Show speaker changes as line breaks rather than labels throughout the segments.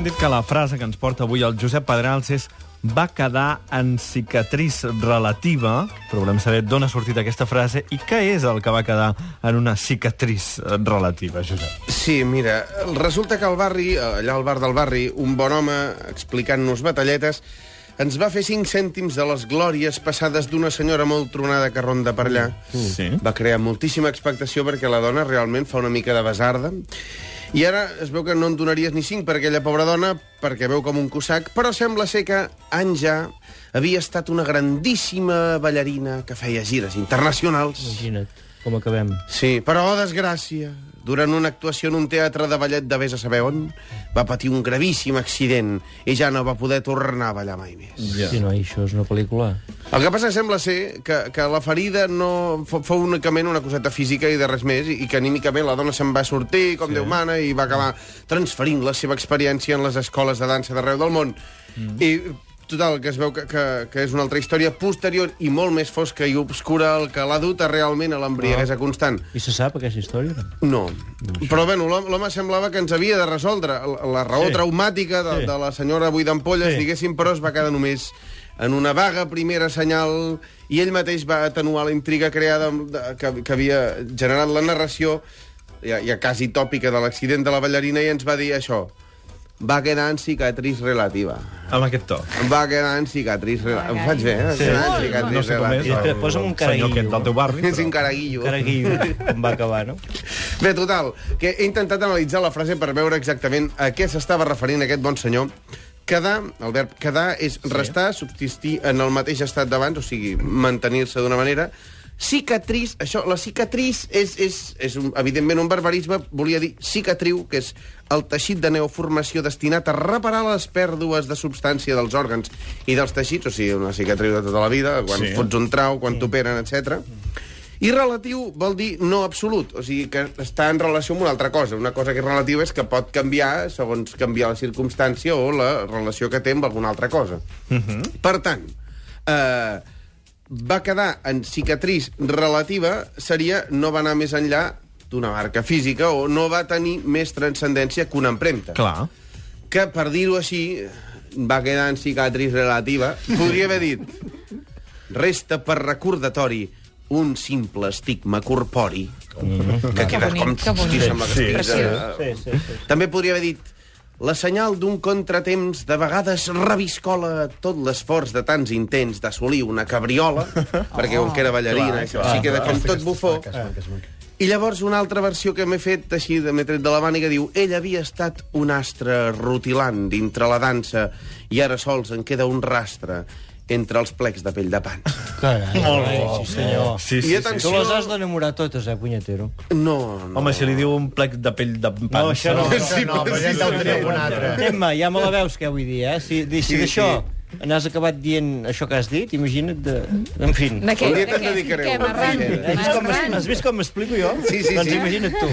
Hem dit que la frase que ens porta avui el Josep Pedrals és va quedar en cicatriç relativa, però volem saber d'on ha sortit aquesta frase i què és el que va quedar en una cicatriç relativa, Josep.
Sí, mira, resulta que al barri, allà al bar del barri, un bon home, explicant-nos batalletes, ens va fer 5 cèntims de les glòries passades d'una senyora molt tronada que ronda per allà.
Sí.
Va crear moltíssima expectació perquè la dona realment fa una mica de besarda. I ara es veu que no en donaries ni 5 per aquella pobra dona, perquè veu com un cossac, però sembla ser que Anja havia estat una grandíssima ballarina que feia gires internacionals.
Imagina't com acabem.
Sí, però, oh, desgràcia, durant una actuació en un teatre de ballet de vés a saber on, va patir un gravíssim accident i ja no va poder tornar a ballar mai més.
Ja.
Sí, no, això és una pel·lícula.
El que passa sembla ser que, que la ferida no fou, fou únicament una coseta física i de res més, i que anímicament la dona se'n va sortir, com sí. Déu mana, i va acabar transferint la seva experiència en les escoles de dansa d'arreu del món. Mm. I total, que es veu que, que, que és una altra història posterior i molt més fosca i obscura el que l'ha dut a realment a l'embriaguesa constant.
I se sap aquesta història?
No. Però, bueno, l'home semblava que ens havia de resoldre la, raó
Sí.
traumàtica de,
Sí.
de la senyora Buidampolles,
Sí.
diguéssim, però es va quedar només en una vaga primera senyal i ell mateix va atenuar la intriga creada que, que havia generat la narració ja, ja quasi tòpica de l'accident de la ballarina i ens va dir això va quedar en cicatriç relativa.
Amb aquest to.
Va quedar en cicatriç relativa. Em faig bé, eh? Va
Sí.
quedar en cicatriç
No sé com és,
relativa.
Espera, posa'm un
el senyor
caraguillo.
aquest del teu barri.
És un caraguillo.
Caraguillo, com va acabar, no?
Bé, total, que he intentat analitzar la frase per veure exactament a què s'estava referint aquest bon senyor. Quedar, el verb quedar, és restar, subsistir en el mateix estat d'abans, o sigui, mantenir-se d'una manera. Cicatriç, això, la cicatriç és, és, és un, evidentment un barbarisme, volia dir cicatriu, que és el teixit de neoformació destinat a reparar les pèrdues de substància dels òrgans i dels teixits, o sigui, una cicatriu de tota la vida, quan
Sí.
sí. fots un trau, quan t'operen, etc. I relatiu vol dir no absolut, o sigui que està en relació amb una altra cosa. Una cosa que és relativa és que pot canviar segons canviar la circumstància o la relació que té amb alguna altra cosa. Uh -huh. Per tant, eh, va quedar en cicatriç relativa seria no va anar més enllà d'una marca física o no va tenir més transcendència que una empremta
Clar.
que, per dir-ho així, va quedar en cicatriç relativa. Podria haver dit resta per recordatori un simple estigma corpori que queda
bonic,
com...
que bonic.
Que
Sí,
estiguis,
sí,
eh,
Sí, sí, sí.
També podria haver dit la senyal d'un contratemps de vegades reviscola tot l'esforç de tants intents d'assolir una cabriola, perquè com que era ballarina, això sí queda com tot bufó. I llavors una altra versió que m'he fet així, m'he tret de la màniga, diu ell havia estat un astre rutilant dintre la dansa i ara sols en queda un rastre entre els plecs de pell de pans.
Carai,
Molt bé.
sí, senyor.
Sí,
I
sí, sí.
atenció...
Tu les has d'enamorar totes, eh, punyetero?
No, no.
Home, si li diu un plec de pell de pansa...
això no.
Sí,
no, però ja en deu tenir algun altre.
Emma, ja me la veus, què vull dir, eh? Si, si
Sí,
d'això n'has acabat dient això que has dit, imagina't de... En fi.
De què?
Un dia
De
te'n
què?
dedicaré? Sí.
Has vist, com, has vist com m'explico jo?
Sí, sí,
doncs
sí.
imagina't tu.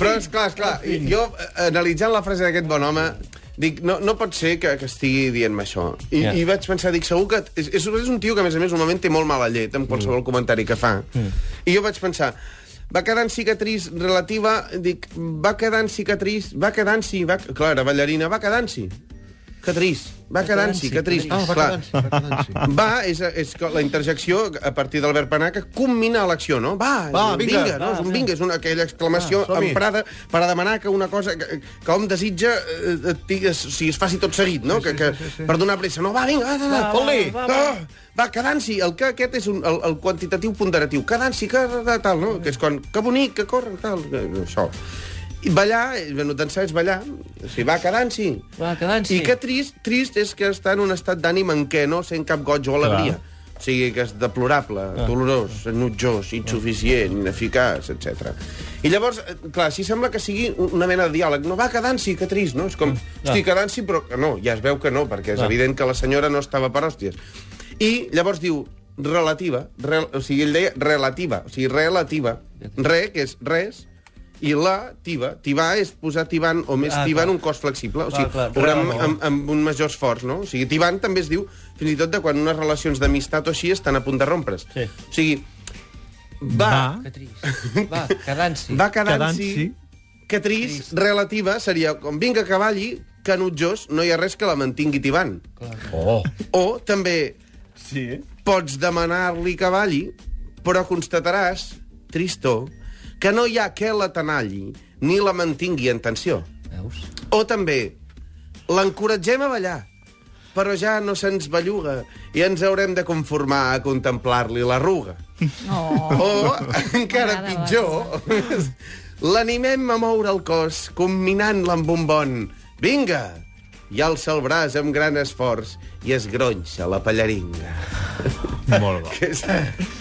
Però, esclar, esclar, jo, eh, analitzant la frase d'aquest bon home, dic, no, no pot ser que, que estigui dient-me això. I,
Ja.
I vaig pensar, dic, segur que... És, és, és un tio que, a més a més, normalment té molt mala llet amb qualsevol comentari que fa. I jo vaig pensar, va quedar en cicatriç relativa, dic, va quedar en cicatriç, va quedant-s'hi, va... clar, era ballarina, va quedant-s'hi. Catriç, va quedant-s'hi, catriç.
Ah, va
Clar.
quedant-s'hi, va.
Va, és, és que la interjecció, a partir del verb anar, que combina l'acció, no? Va,
Va, vinga,
vinga, no?
va,
és un
sí.
vinga, és una, aquella exclamació
Va, som-hi.
emprada per a demanar que una cosa que, que hom desitja eh, et digues, o sigui, es faci tot seguit, no? que, que, Per donar pressa. No, va, vinga, va, va, va,
Fot-li.
va, va, va quedant-s'hi. El que aquest és un, el, el quantitatiu ponderatiu. Quedant-s'hi, que tal, no? Que és quan, que bonic, que corre, tal, que, això. I ballar, bueno, dansar és ballar. O sigui, va quedant-s'hi.
Va, quedant-s'hi.
I que trist, trist és que està en un estat d'ànim en què no sent cap goig o alegria. O sigui, que és deplorable, ah. dolorós, enutjós, insuficient, ineficaç, etc. I llavors, eh, clar, si sembla que sigui una mena de diàleg. No, va quedant-s'hi, que trist, no? És com, estic quedant-s'hi, però que no, ja es veu que no, perquè és
Clar.
evident que la senyora no estava per hòsties. I llavors diu, relativa, rel, o sigui, ell deia relativa, o sigui, relativa. Re, que és res, i la, tiba. Tibar és posar tibant o més
Ah,
tibant
clar.
un cos flexible. O
Clar,
sigui,
clar,
obrar amb,
relativa.
amb, amb un major esforç, no? O sigui, tibant també es diu fins i tot de quan unes relacions d'amistat o així estan a punt de rompre's.
Sí.
O sigui, va,
Va.
Que trist. Va, quedant-s'hi.
va quedant-s'hi... Que trist, relativa, seria com vinga que balli, canutjós, no hi ha res que la mantingui tibant.
Oh.
O també
Sí.
pots demanar-li que balli, però constataràs, tristor, que no hi ha què la tenalli ni la mantingui en tensió.
Veus?
O també, l'encoratgem a ballar, però ja no se'ns belluga i ens haurem de conformar a contemplar-li l'arruga.
Oh.
O, encara pitjor, l'animem a moure el cos, combinant-la amb un bon «Vinga!» i alça el braç amb gran esforç i es gronxa la pallaringa.
Molt bo.
Que és,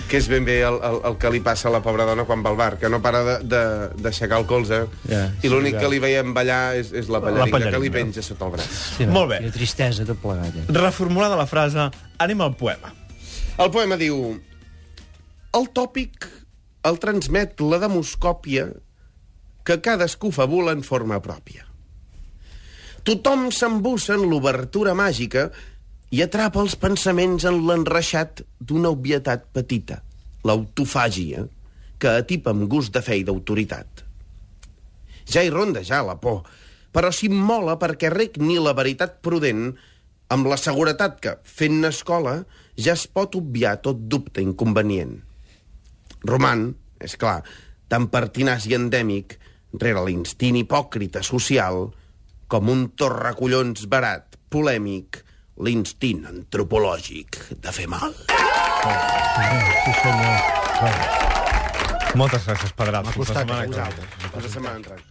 que és ben bé el, el, el que li passa a la pobra dona quan va al bar, que no para de- de- d'aixecar el colze
Ja,
i l'únic que li veiem ballar és, és la pallaringa,
pallaringa.
que li penja sota el braç.
Sí, no?
Molt bé.
I la tristesa tot plegat. Ja.
Reformulada la frase, anem al poema.
El poema diu... El tòpic el transmet la demoscòpia que cadascú fabula en forma pròpia. Tothom s'embussa en l'obertura màgica i atrapa els pensaments en l'enreixat d'una obvietat petita, l'autofàgia, que atipa amb gust de fe i d'autoritat. Ja hi ronda ja la por, però s'immola perquè regni la veritat prudent amb la seguretat que, fent escola, ja es pot obviar tot dubte inconvenient. Roman, és clar, tan pertinaç i endèmic, rere l'instint hipòcrita social, com un torracollons barat, polèmic, l'instint antropològic de fer mal.
Sí, senyor.
Moltes gràcies, Pedral.
M'ha costat,
setmana
a vosaltres.
Fins la setmana entrant.